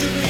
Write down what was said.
جی